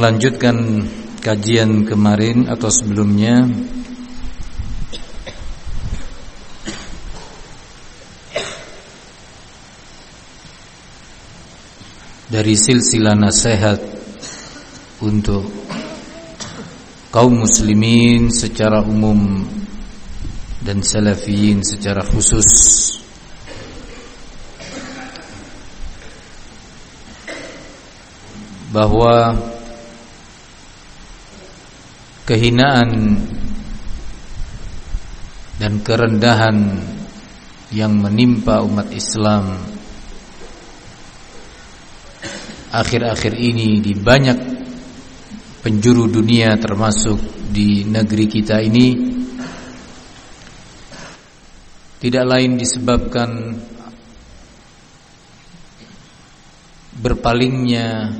Melanjutkan kajian kemarin atau sebelumnya. Dari silsilah nasihat untuk kaum muslimin secara umum dan salafiyin secara khusus. Bahwa kehinaan dan kerendahan yang menimpa umat Islam. Akhir-akhir ini di banyak penjuru dunia termasuk di negeri kita ini tidak lain disebabkan berpalingnya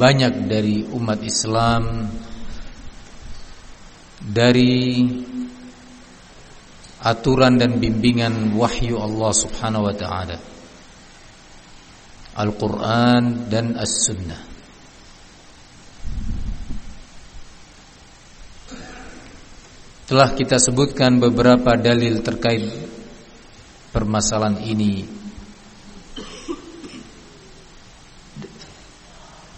banyak dari umat Islam dari aturan dan bimbingan wahyu Allah Subhanahu wa taala. Al-Qur'an dan As-Sunnah. Telah kita sebutkan beberapa dalil terkait permasalahan ini.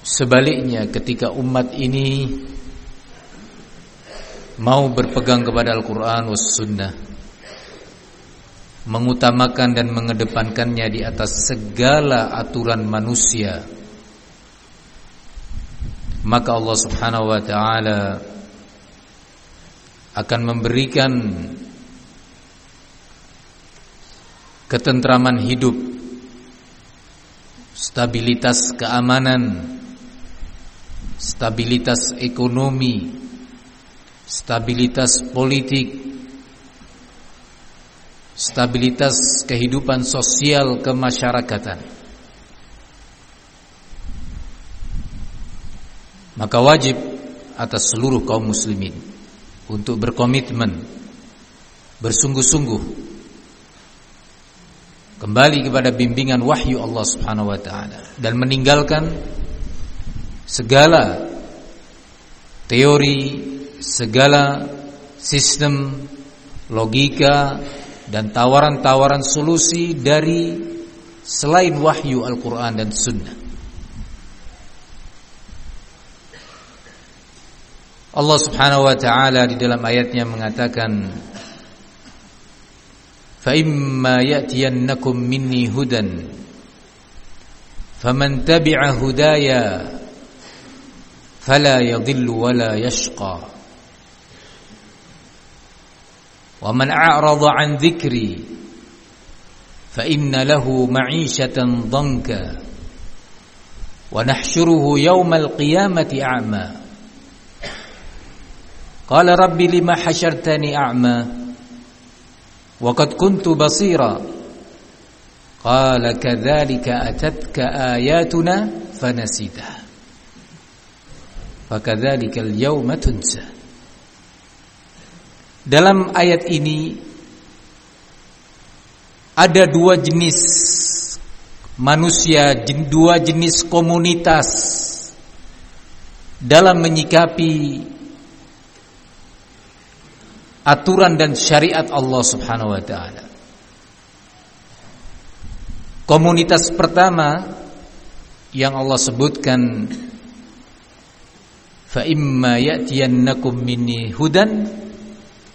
Sebaliknya ketika umat ini mau berpegang kepada Al-Quran was Sunnah. Mengutamakan dan mengedepankannya di atas segala aturan manusia. Maka Allah Subhanahu wa taala akan memberikan ketentraman hidup stabilitas keamanan stabilitas ekonomi stabilitas politik, stabilitas kehidupan sosial kemasyarakatan. Maka wajib atas seluruh kaum muslimin untuk berkomitmen bersungguh-sungguh kembali kepada bimbingan wahyu Allah Subhanahu wa taala dan meninggalkan segala teori segala sistem logika dan tawaran-tawaran solusi dari selain wahyu Al-Quran dan Sunnah. Allah Subhanahu wa taala di dalam ayatnya mengatakan fa imma ya'tiyannakum minni hudan faman tabi'a hudaya fala yadhillu wala yashqa ومن أعرض عن ذكري فإن له معيشة ضنكا ونحشره يوم القيامة أعمى. قال رب لما حشرتني أعمى وقد كنت بصيرا. قال كذلك أتتك آياتنا فنسيتها. فكذلك اليوم تنسى. Dalam ayat ini ada dua jenis manusia, dua jenis komunitas dalam menyikapi aturan dan syariat Allah Subhanahu wa taala. Komunitas pertama yang Allah sebutkan fa imma ya'tiyannakum minni hudan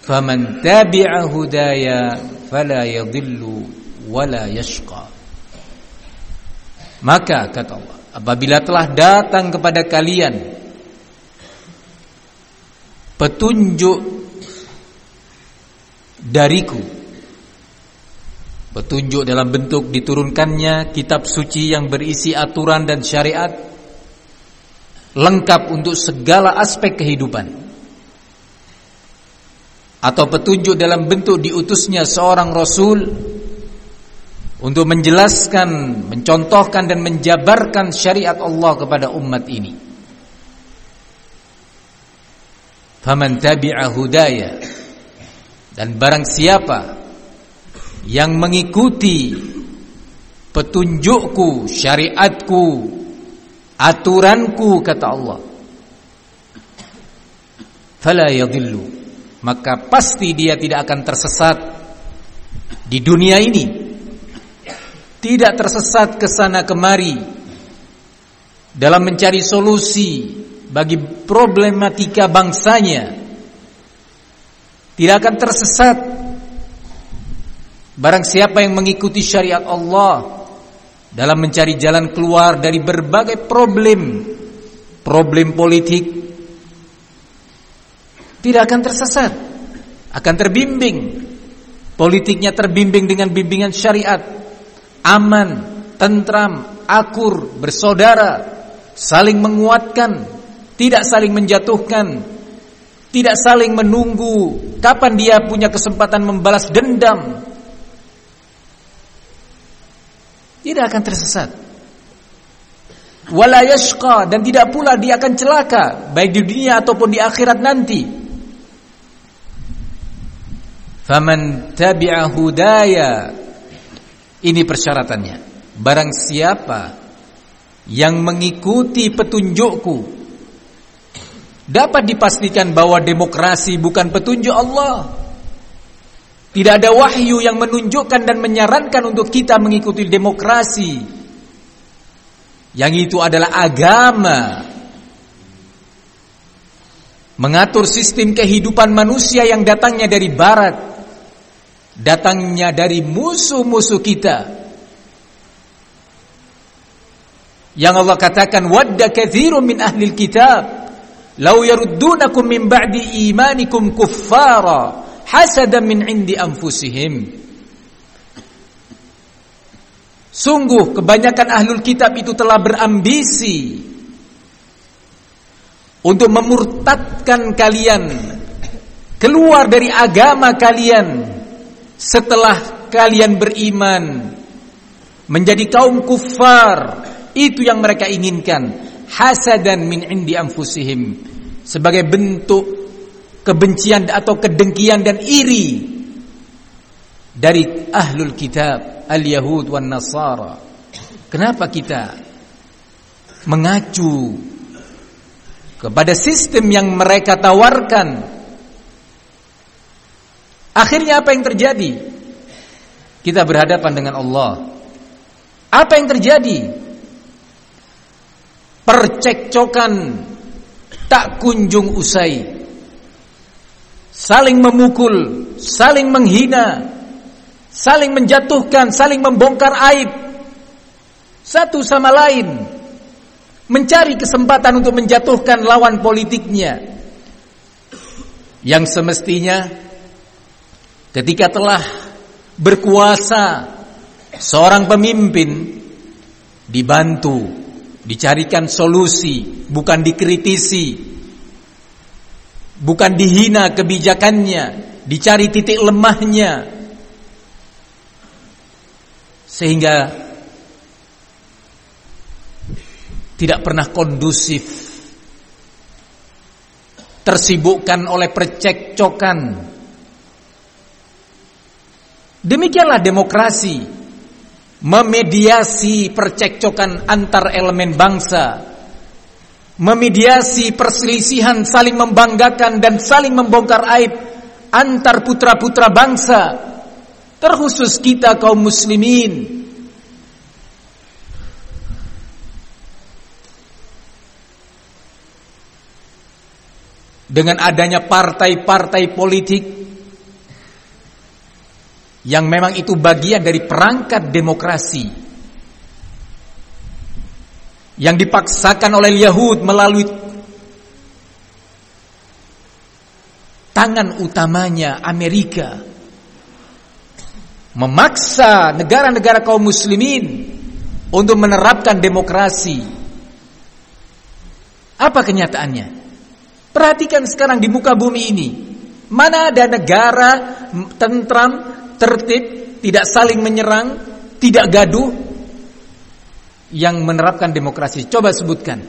faman tabi'a hudaya fala yadhillu wala yashqa. Maka kata Allah, apabila telah datang kepada kalian petunjuk dariku petunjuk dalam bentuk diturunkannya kitab suci yang berisi aturan dan syariat lengkap untuk segala aspek kehidupan atau petunjuk dalam bentuk diutusnya seorang rasul untuk menjelaskan, mencontohkan dan menjabarkan syariat Allah kepada umat ini. Faman tabi'a hudaya dan barang siapa yang mengikuti petunjukku, syariatku, aturanku kata Allah. Fala yadhillu maka pasti dia tidak akan tersesat di dunia ini. Tidak tersesat ke sana kemari dalam mencari solusi bagi problematika bangsanya. Tidak akan tersesat barang siapa yang mengikuti syariat Allah dalam mencari jalan keluar dari berbagai problem, problem politik, tidak akan tersesat, akan terbimbing. Politiknya terbimbing dengan bimbingan syariat, aman, tentram, akur, bersaudara, saling menguatkan, tidak saling menjatuhkan, tidak saling menunggu kapan dia punya kesempatan membalas dendam. Tidak akan tersesat. Wala dan tidak pula dia akan celaka baik di dunia ataupun di akhirat nanti. Faman tabi'a hudaya. Ini persyaratannya. Barang siapa Yang mengikuti petunjukku Dapat dipastikan bahwa demokrasi bukan petunjuk Allah. Tidak ada wahyu yang menunjukkan dan menyarankan untuk kita mengikuti demokrasi. Yang itu adalah agama. Mengatur sistem kehidupan manusia yang datangnya dari barat datangnya dari musuh-musuh kita. Yang Allah katakan wadda katsirun min ahli kitab law yaruddunakum min ba'di imanikum kuffara hasadan min indi anfusihim. Sungguh kebanyakan ahlul kitab itu telah berambisi untuk memurtadkan kalian keluar dari agama kalian setelah kalian beriman menjadi kaum kufar itu yang mereka inginkan. Hasadan min indi anfusihim. Sebagai bentuk kebencian atau kedengkian dan iri dari ahlul kitab al-yahud wan nasara. Kenapa kita mengacu kepada sistem yang mereka tawarkan Akhirnya apa yang terjadi? Kita berhadapan dengan Allah. Apa yang terjadi? Percekcokan tak kunjung usai. Saling memukul, saling menghina, saling menjatuhkan, saling membongkar aib satu sama lain. Mencari kesempatan untuk menjatuhkan lawan politiknya. Yang semestinya ketika telah berkuasa seorang pemimpin dibantu, dicarikan solusi, bukan dikritisi, bukan dihina kebijakannya, dicari titik lemahnya. Sehingga tidak pernah kondusif tersibukkan oleh percekcokan Demikianlah demokrasi memediasi percekcokan antar elemen bangsa, memediasi perselisihan saling membanggakan dan saling membongkar aib antar putra-putra bangsa, terkhusus kita kaum muslimin. Dengan adanya partai-partai politik yang memang itu bagian dari perangkat demokrasi yang dipaksakan oleh Yahud melalui tangan utamanya Amerika memaksa negara-negara kaum muslimin untuk menerapkan demokrasi. Apa kenyataannya? Perhatikan sekarang di muka bumi ini. Mana ada negara tentram, tertib, tidak saling menyerang, tidak gaduh yang menerapkan demokrasi. Coba sebutkan.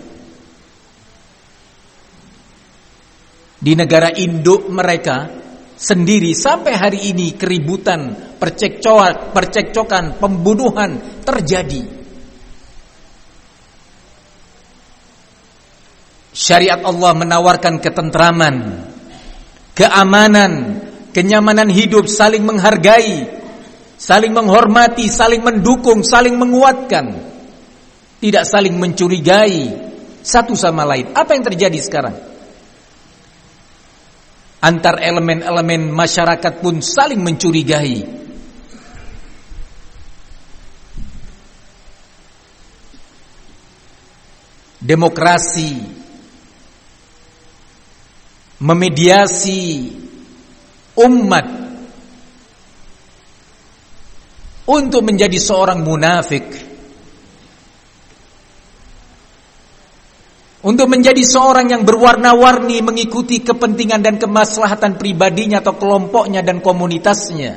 Di negara induk mereka sendiri sampai hari ini keributan, percekcokan, percekcokan, pembunuhan terjadi. Syariat Allah menawarkan ketentraman, keamanan, kenyamanan hidup, saling menghargai, saling menghormati, saling mendukung, saling menguatkan. Tidak saling mencurigai satu sama lain. Apa yang terjadi sekarang? Antar elemen-elemen masyarakat pun saling mencurigai. Demokrasi memediasi umat untuk menjadi seorang munafik Untuk menjadi seorang yang berwarna-warni mengikuti kepentingan dan kemaslahatan pribadinya atau kelompoknya dan komunitasnya.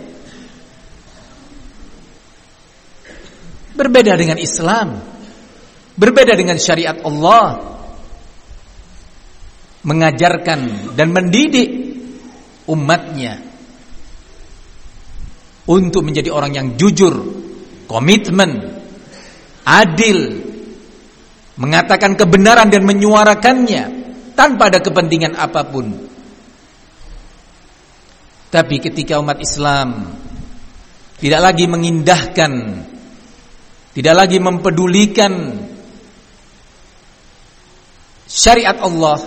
Berbeda dengan Islam. Berbeda dengan syariat Allah. Mengajarkan dan mendidik umatnya. Untuk menjadi orang yang jujur, komitmen, adil, mengatakan kebenaran dan menyuarakannya tanpa ada kepentingan apa pun. Tapi ketika umat Islam tidak lagi mengindahkan, tidak lagi mempedulikan syariat Allah,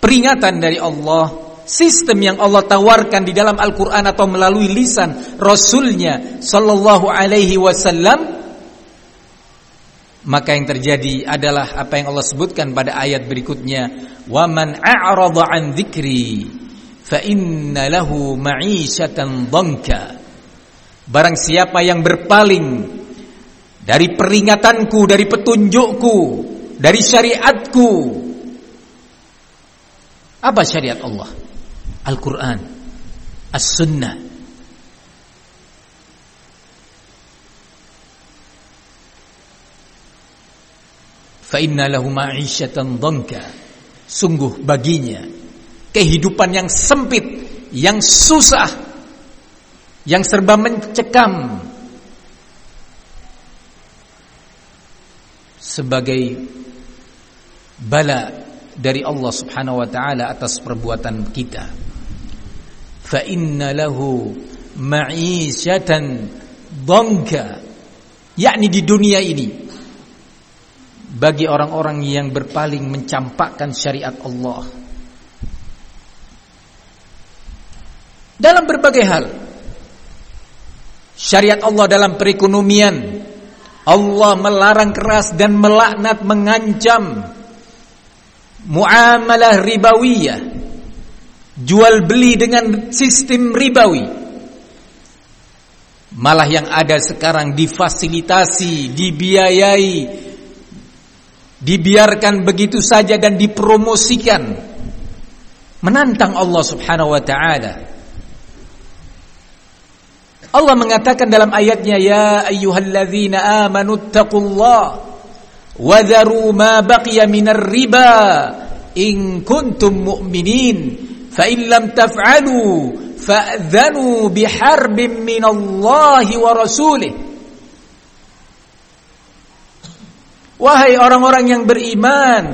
peringatan dari Allah, sistem yang Allah tawarkan di dalam Al-Quran atau melalui lisan Rasulnya Sallallahu Alaihi Wasallam, maka yang terjadi adalah apa yang Allah sebutkan pada ayat berikutnya wa man a'rada an dzikri fa inna lahu ma'isyatan dhanka. Barang siapa yang berpaling dari peringatanku dari petunjukku dari syariatku apa syariat Allah Al-Qur'an As-Sunnah. Fa inna lahu ma'isyatan dhanka. Sungguh baginya kehidupan yang sempit yang susah yang serba mencekam sebagai bala dari Allah Subhanahu wa taala atas perbuatan kita fa lahu ma'isyatan yakni di dunia ini bagi orang-orang yang berpaling mencampakkan syariat Allah. Dalam berbagai hal syariat Allah dalam perekonomian Allah melarang keras dan melaknat mengancam muamalah ribawiyah jual beli dengan sistem ribawi. Malah yang ada sekarang difasilitasi dibiayai dibiarkan begitu saja dan dipromosikan. Menantang Allah Subhanahu wa taala. Allah mengatakan dalam ayatnya ya ayyuhalladzina amanu taqullaha wa dharu ma baqiya minar riba in kuntum mu'minin in lam taf'alu fa'dhanu biharbin minallahi wa rasulih Wahai orang-orang yang beriman,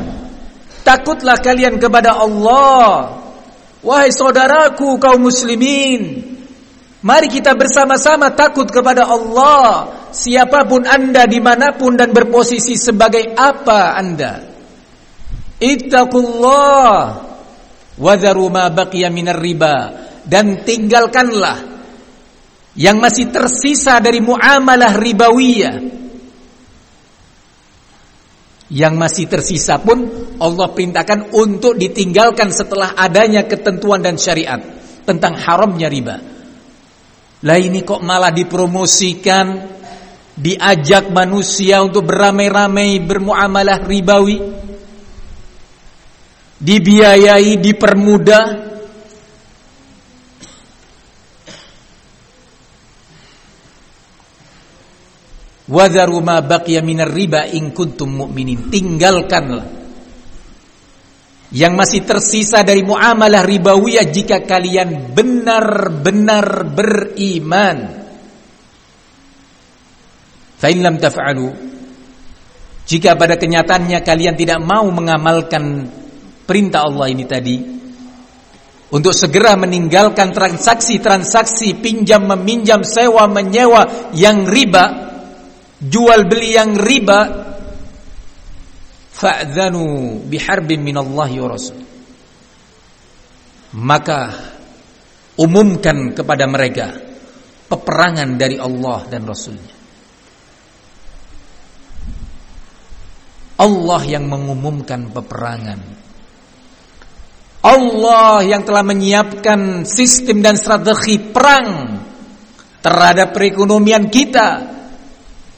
takutlah kalian kepada Allah. Wahai saudaraku kaum muslimin, mari kita bersama-sama takut kepada Allah. Siapa pun anda, di mana pun dan berposisi sebagai apa anda. Ittaqullah wadharu ma baqiya minar riba. Dan tinggalkanlah yang masih tersisa dari muamalah ribawiyah. Yang masih tersisa pun Allah perintahkan untuk ditinggalkan setelah adanya ketentuan dan syariat tentang haramnya riba. Lah ini kok malah dipromosikan, diajak manusia untuk beramai-ramai bermuamalah ribawi, dibiayai, dipermudah, Wadharu ma riba in kuntum mu'minin. Tinggalkanlah yang masih tersisa dari muamalah ribawiyah jika kalian benar-benar beriman. Fa taf'alu jika pada kenyataannya kalian tidak mau mengamalkan perintah Allah ini tadi. Untuk segera meninggalkan transaksi-transaksi pinjam meminjam sewa menyewa yang riba jual beli yang riba fa'dzanu biharbin minallahi wa rasul. Maka umumkan kepada mereka peperangan dari Allah dan Rasulnya. Allah yang mengumumkan peperangan Allah yang telah menyiapkan sistem dan strategi perang terhadap perekonomian kita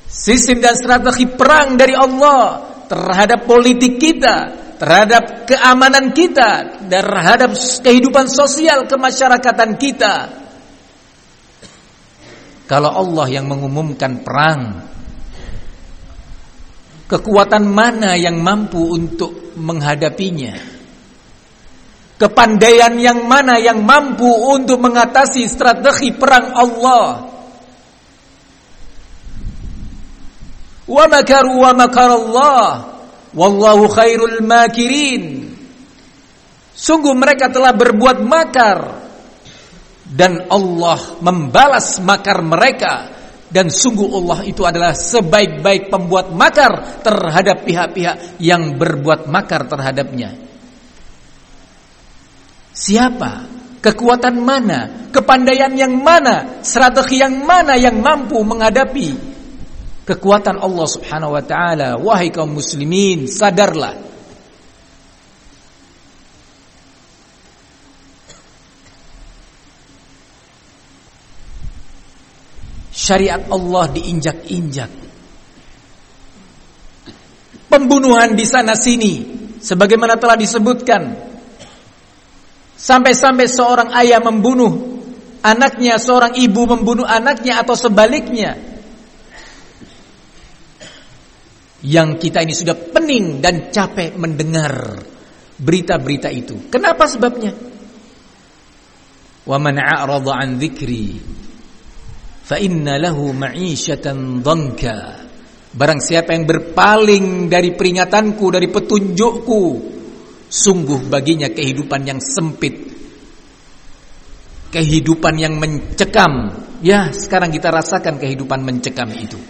Sistem dan strategi perang dari Allah terhadap politik kita, terhadap keamanan kita, terhadap kehidupan sosial kemasyarakatan kita. Kalau Allah yang mengumumkan perang, kekuatan mana yang mampu untuk menghadapinya? Kepandaian yang mana yang mampu untuk mengatasi strategi perang Allah? wa makaru wa makarallah wallahu khairul makirin sungguh mereka telah berbuat makar dan Allah membalas makar mereka dan sungguh Allah itu adalah sebaik-baik pembuat makar terhadap pihak-pihak yang berbuat makar terhadapnya. Siapa? Kekuatan mana? Kepandaian yang mana? Strategi yang mana yang mampu menghadapi kekuatan Allah Subhanahu wa taala. Wahai kaum muslimin, sadarlah. Syariat Allah diinjak-injak. Pembunuhan di sana sini sebagaimana telah disebutkan. Sampai-sampai seorang ayah membunuh anaknya, seorang ibu membunuh anaknya atau sebaliknya yang kita ini sudah pening dan capek mendengar berita-berita itu. Kenapa sebabnya? Wa man a'rada an dzikri fa inna lahu. Barang siapa yang berpaling dari peringatanku, dari petunjukku, sungguh baginya kehidupan yang sempit. Kehidupan yang mencekam. Ya, sekarang kita rasakan kehidupan mencekam itu.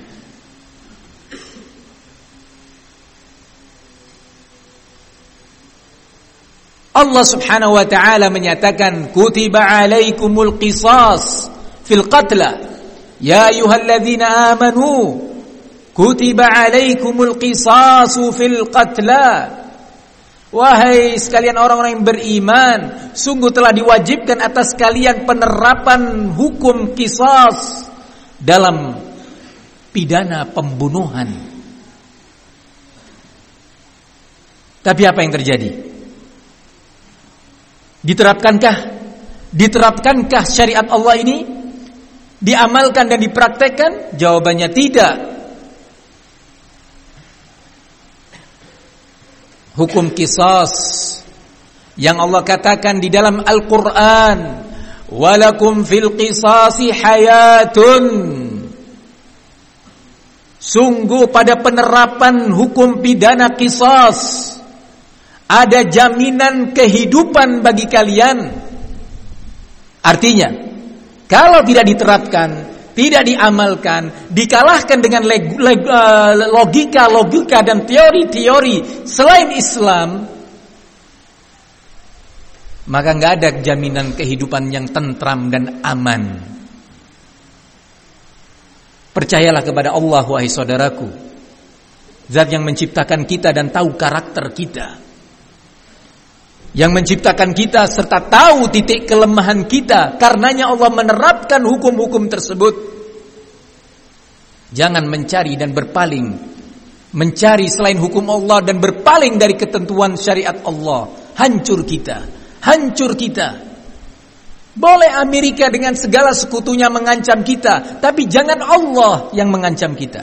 Allah Subhanahu wa taala menyatakan kutiba alaikumul qisas fil qatla ya ayyuhalladzina amanu kutiba alaikumul qisas fil qatla Wahai sekalian orang-orang yang beriman Sungguh telah diwajibkan atas kalian penerapan hukum kisas Dalam pidana pembunuhan Tapi apa yang terjadi? Diterapkankah diterapkankah syariat Allah ini? Diamalkan dan dipraktekkan? Jawabannya tidak. Hukum kisas yang Allah katakan di dalam Al-Qur'an, "Walakum fil qisasi hayatun." Sungguh pada penerapan hukum pidana kisas ada jaminan kehidupan bagi kalian. Artinya, kalau tidak diterapkan, tidak diamalkan, dikalahkan dengan eh, logika-logika dan teori-teori selain Islam, maka nggak ada jaminan kehidupan yang tentram dan aman. Percayalah kepada Allah wahai saudaraku. Zat yang menciptakan kita dan tahu karakter kita. Yang menciptakan kita serta tahu titik kelemahan kita. Karenanya Allah menerapkan hukum-hukum tersebut. Jangan mencari dan berpaling. Mencari selain hukum Allah dan berpaling dari ketentuan syariat Allah. Hancur kita. Hancur kita. Boleh Amerika dengan segala sekutunya mengancam kita, tapi jangan Allah yang mengancam kita.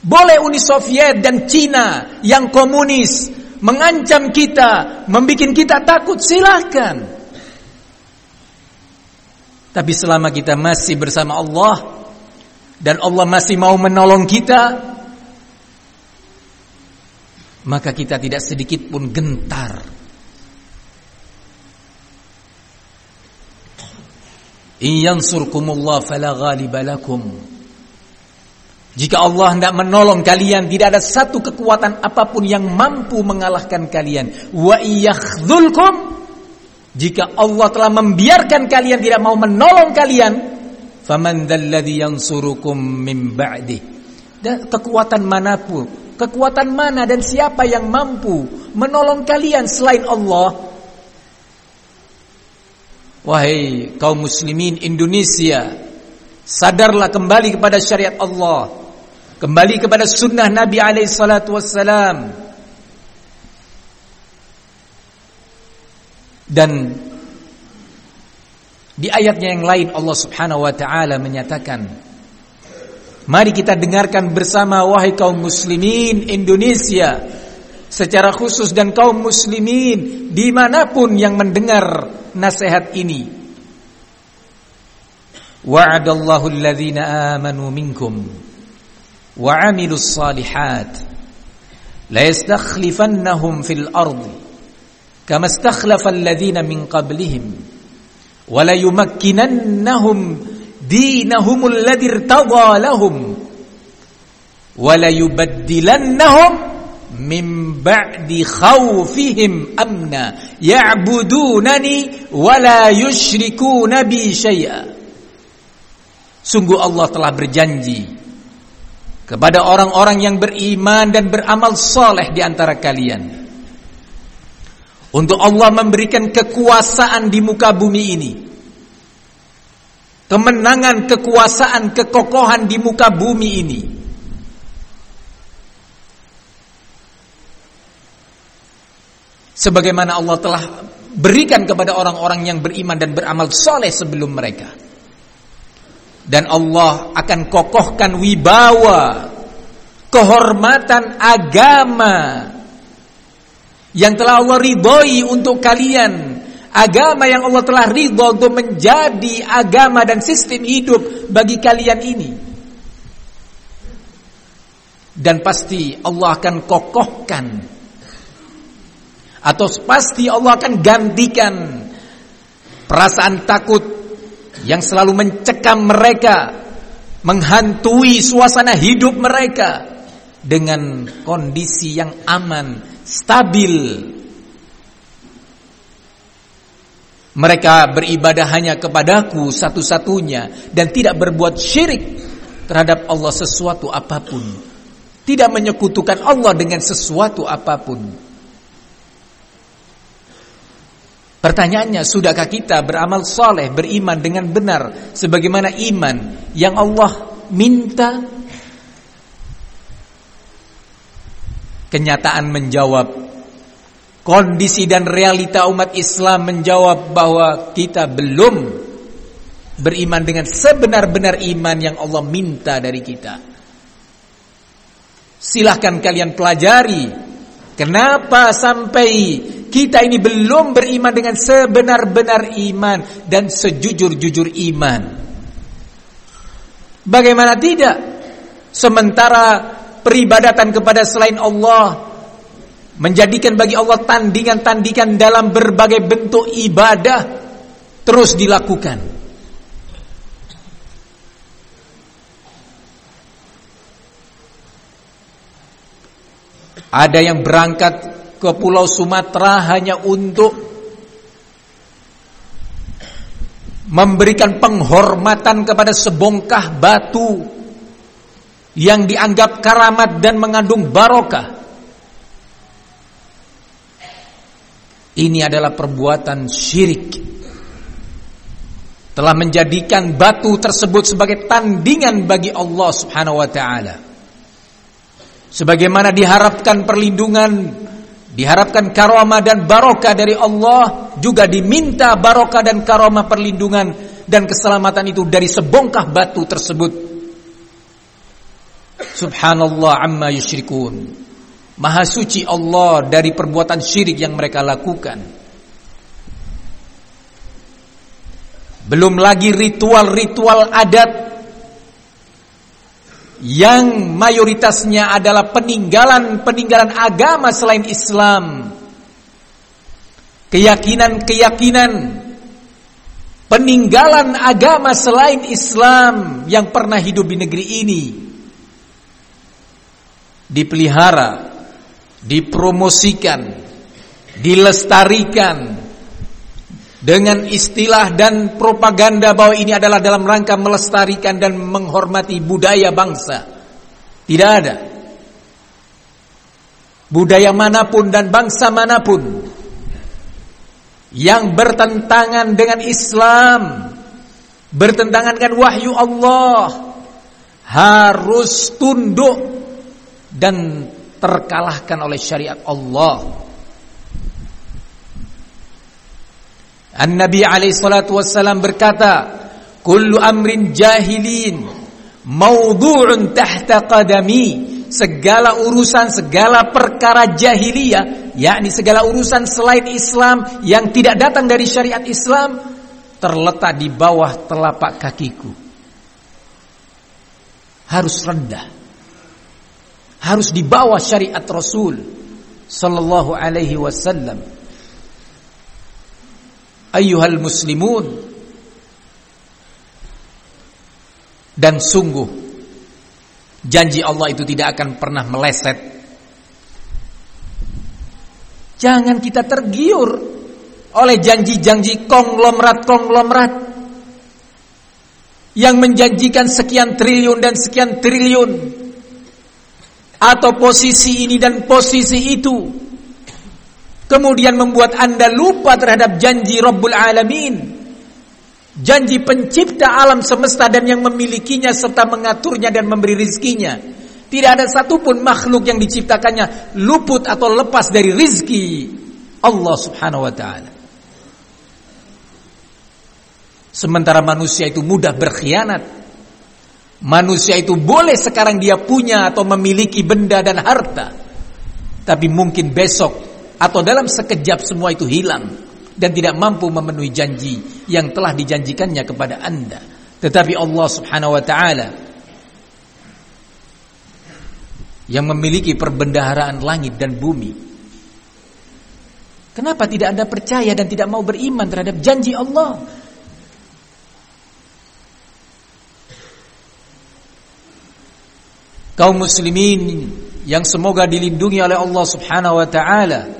Boleh Uni Soviet dan Cina yang komunis mengancam kita, membuat kita takut, silahkan. Tapi selama kita masih bersama Allah dan Allah masih mau menolong kita, maka kita tidak sedikit pun gentar Iyansurkumullah fala ghaliba lakum. Jika Allah hendak menolong kalian, tidak ada satu kekuatan apa pun yang mampu mengalahkan kalian. Wa iyakhdhulkum jika Allah telah membiarkan kalian tidak mau menolong kalian, faman dzalladzi yansurukum min ba'di. Dan kekuatan mana pun, kekuatan mana dan siapa yang mampu menolong kalian selain Allah? Wahai kaum muslimin Indonesia Sadarlah kembali kepada syariat Allah Kembali kepada sunnah Nabi SAW Dan Di ayatnya yang lain Allah subhanahu wa ta'ala menyatakan Mari kita dengarkan bersama Wahai kaum muslimin Indonesia Secara khusus dan kaum muslimin Di mana pun yang mendengar nasihat ini. Wa'adallahu alladhina amanu minkum وعملوا الصالحات ليستخلفنهم في الأرض كما استخلف الذين من قبلهم وليمكننهم دينهم الذي ارتضى لهم وليبدلنهم من بعد خوفهم أمنا يعبدونني ولا يشركون بي شيئا. Sungguh Allah telah berjanji kepada orang-orang yang beriman dan beramal soleh di antara kalian. Untuk Allah memberikan kekuasaan di muka bumi ini. Kemenangan kekuasaan kekokohan di muka bumi ini. Sebagaimana Allah telah berikan kepada orang-orang yang beriman dan beramal soleh sebelum mereka. Dan Allah akan kokohkan wibawa, kehormatan agama yang telah Allah ridhoi untuk kalian. Agama yang Allah telah ridho untuk menjadi agama dan sistem hidup bagi kalian ini. Dan pasti Allah akan kokohkan atau pasti Allah akan gantikan perasaan takut yang selalu mencekam mereka, menghantui suasana hidup mereka dengan kondisi yang aman, stabil. Mereka beribadah hanya kepadaku satu-satunya dan tidak berbuat syirik terhadap Allah sesuatu apa pun. Tidak menyekutukan Allah dengan sesuatu apa pun. Pertanyaannya, sudahkah kita beramal soleh, beriman dengan benar sebagaimana iman yang Allah minta? Kenyataan menjawab, kondisi dan realita umat Islam menjawab bahwa kita belum beriman dengan sebenar-benar iman yang Allah minta dari kita. Silahkan kalian pelajari kenapa sampai kita ini belum beriman dengan sebenar-benar iman dan sejujur-jujur iman. Bagaimana tidak? Sementara peribadatan kepada selain Allah menjadikan bagi Allah tandingan-tandingan dalam berbagai bentuk ibadah terus dilakukan. Ada yang berangkat ke Pulau Sumatera hanya untuk memberikan penghormatan kepada sebongkah batu yang dianggap karamat dan mengandung barokah. Ini adalah perbuatan syirik. Telah menjadikan batu tersebut sebagai tandingan bagi Allah Subhanahu wa taala. Sebagaimana diharapkan perlindungan Diharapkan karomah dan barokah dari Allah juga diminta barokah dan karomah perlindungan dan keselamatan itu dari sebongkah batu tersebut. Subhanallah amma yusyrikun. Maha suci Allah dari perbuatan syirik yang mereka lakukan. Belum lagi ritual-ritual adat yang mayoritasnya adalah peninggalan-peninggalan agama selain Islam. Keyakinan-keyakinan peninggalan agama selain Islam yang pernah hidup di negeri ini dipelihara, dipromosikan, dilestarikan dengan istilah dan propaganda bahwa ini adalah dalam rangka melestarikan dan menghormati budaya bangsa. Tidak ada. Budaya mana pun dan bangsa mana pun yang bertentangan dengan Islam, bertentangan dengan wahyu Allah, harus tunduk dan terkalahkan oleh syariat Allah. An-Nabi alaihi salatu wassalam berkata, "Kullu amrin jahilin maudhu'un tahta qadami." Segala urusan, segala perkara jahiliyah, yakni segala urusan selain Islam yang tidak datang dari syariat Islam terletak di bawah telapak kakiku. Harus rendah. Harus di bawah syariat Rasul sallallahu alaihi wasallam ayyuhal muslimun. Dan sungguh janji Allah itu tidak akan pernah meleset. Jangan kita tergiur oleh janji-janji konglomerat-konglomerat yang menjanjikan sekian triliun dan sekian triliun. Atau posisi ini dan posisi itu Kemudian membuat anda lupa terhadap janji Rabbul Alamin. Janji pencipta alam semesta dan yang memilikinya serta mengaturnya dan memberi rizkinya. Tidak ada satupun makhluk yang diciptakannya luput atau lepas dari rizki Allah subhanahu wa ta'ala. Sementara manusia itu mudah berkhianat. Manusia itu boleh sekarang dia punya atau memiliki benda dan harta. Tapi mungkin besok atau dalam sekejap semua itu hilang dan tidak mampu memenuhi janji yang telah dijanjikannya kepada Anda. Tetapi Allah Subhanahu wa taala yang memiliki perbendaharaan langit dan bumi. Kenapa tidak Anda percaya dan tidak mau beriman terhadap janji Allah? Kaum muslimin yang semoga dilindungi oleh Allah Subhanahu wa taala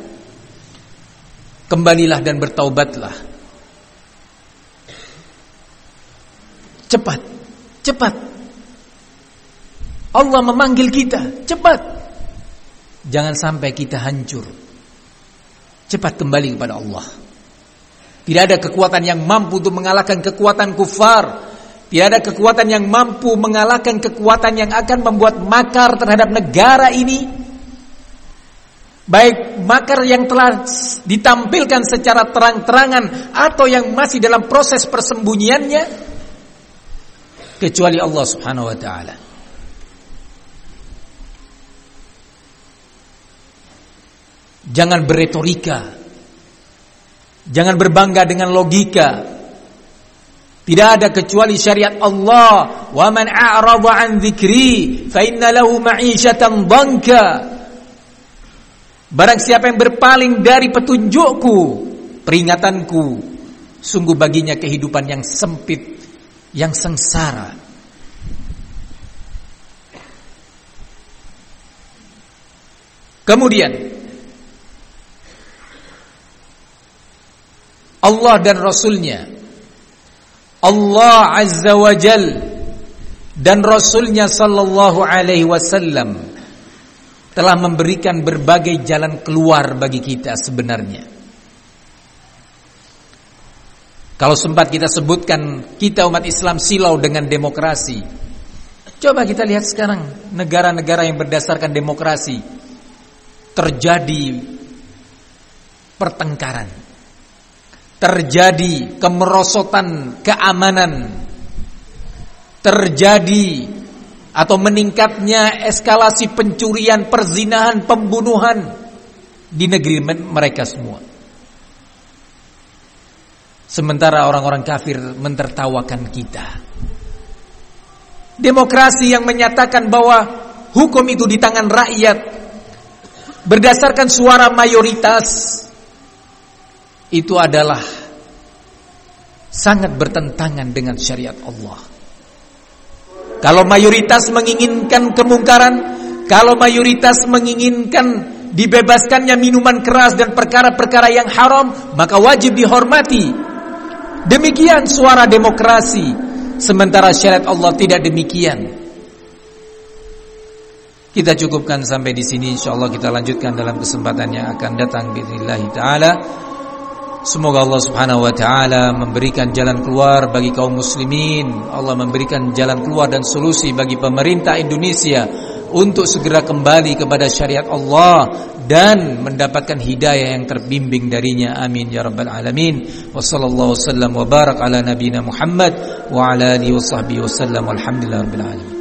Kembalilah dan bertaubatlah. Cepat, cepat. Allah memanggil kita, cepat. Jangan sampai kita hancur. Cepat kembali kepada Allah. Tidak ada kekuatan yang mampu untuk mengalahkan kekuatan kufar. Tidak ada kekuatan yang mampu mengalahkan kekuatan yang akan membuat makar terhadap negara ini baik makar yang telah ditampilkan secara terang-terangan atau yang masih dalam proses persembunyiannya kecuali Allah Subhanahu wa taala. Jangan beretorika. Jangan berbangga dengan logika. Tidak ada kecuali syariat Allah. Wa man a'rada an dzikri fa inna lahu ma'isyatan dhanka. Barang siapa yang berpaling dari petunjukku, peringatanku, sungguh baginya kehidupan yang sempit, yang sengsara. Kemudian Allah dan Rasulnya Allah Azza wa Jal dan Rasulnya Sallallahu Alaihi Wasallam telah memberikan berbagai jalan keluar bagi kita sebenarnya. Kalau sempat kita sebutkan kita umat Islam silau dengan demokrasi. Coba kita lihat sekarang negara-negara yang berdasarkan demokrasi terjadi pertengkaran. Terjadi kemerosotan keamanan. Terjadi atau meningkatnya eskalasi pencurian, perzinahan, pembunuhan di negeri mereka semua. Sementara orang-orang kafir mentertawakan kita. Demokrasi yang menyatakan bahwa hukum itu di tangan rakyat berdasarkan suara mayoritas itu adalah sangat bertentangan dengan syariat Allah. Kalau mayoritas menginginkan kemungkaran, kalau mayoritas menginginkan dibebaskannya minuman keras dan perkara-perkara yang haram, maka wajib dihormati. Demikian suara demokrasi. Sementara syariat Allah tidak demikian. Kita cukupkan sampai di sini. InsyaAllah kita lanjutkan dalam kesempatan yang akan datang Bismillah ta'ala Semoga Allah subhanahu wa ta'ala Memberikan jalan keluar bagi kaum muslimin. Allah memberikan jalan keluar dan solusi Bagi pemerintah Indonesia Untuk segera kembali kepada syariat Allah dan mendapatkan hidayah yang terbimbing darinya. Amin ya rabbal alamin. Wa sallallahu wasallam wa barak ala nabina Muhammad wa ala alihi wa sahbihi wasallam walhamdulillahi rabbil alamin